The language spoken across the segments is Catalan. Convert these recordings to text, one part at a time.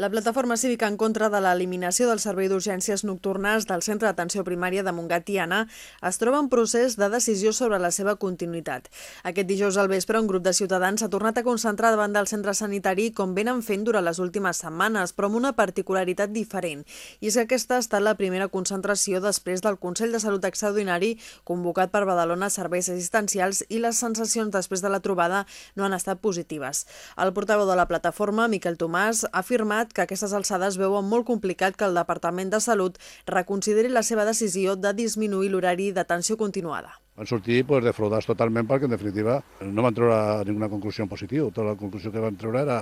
La plataforma cívica en contra de l'eliminació del servei d'urgències nocturnes del Centre d'Atenció Primària de Montgat i Anna es troba en procés de decisió sobre la seva continuïtat. Aquest dijous al vespre, un grup de ciutadans s'ha tornat a concentrar davant del centre sanitari com venen fent durant les últimes setmanes, però amb una particularitat diferent. I és que aquesta ha estat la primera concentració després del Consell de Salut Extraordinari convocat per Badalona Serveis Assistencials i les sensacions després de la trobada no han estat positives. El portaveu de la plataforma, Miquel Tomàs, ha afirmat que a aquestes alçades veuen molt complicat que el Departament de Salut reconsideri la seva decisió de disminuir l'horari d'atenció continuada. Van sortir pues, defraudats totalment perquè, en definitiva, no van treure ninguna conclusió positiva. Tota la conclusió que van treure era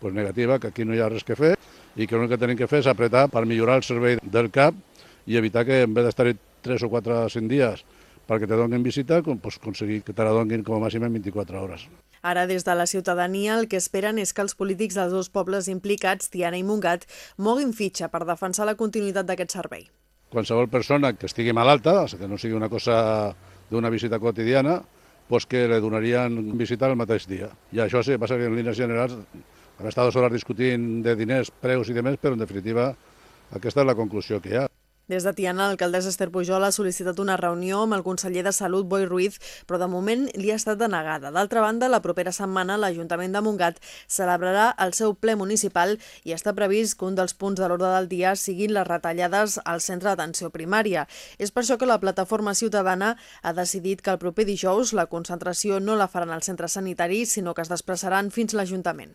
pues, negativa, que aquí no hi ha res que fer i que l'únic que tenim que fer és apretar per millorar el servei del CAP i evitar que en vez d'estar-hi 3 o 4 o 5 dies perquè te donin visita, pues, aconseguir que te la donin com a màxim en 24 hores. Ara, des de la ciutadania, el que esperen és que els polítics dels dos pobles implicats, Tiana i Mungat, moguin fitxa per defensar la continuïtat d'aquest servei. Qualsevol persona que estigui malalta, que no sigui una cosa d'una visita quotidiana, pues que li donarien visita el mateix dia. I això sí, passa que en línies generals hem estat dues hores discutint de diners, preus i demés, però en definitiva aquesta és la conclusió que hi ha. Des de Tiana, l'alcaldessa Esther Pujol ha sol·licitat una reunió amb el conseller de Salut, Boi Ruiz, però de moment li ha estat denegada. D'altra banda, la propera setmana l'Ajuntament de Montgat celebrarà el seu ple municipal i està previst que un dels punts de l'ordre del dia siguin les retallades al centre d'atenció primària. És per això que la plataforma ciutadana ha decidit que el proper dijous la concentració no la faran al centre sanitari, sinó que es desplaçaran fins l'Ajuntament.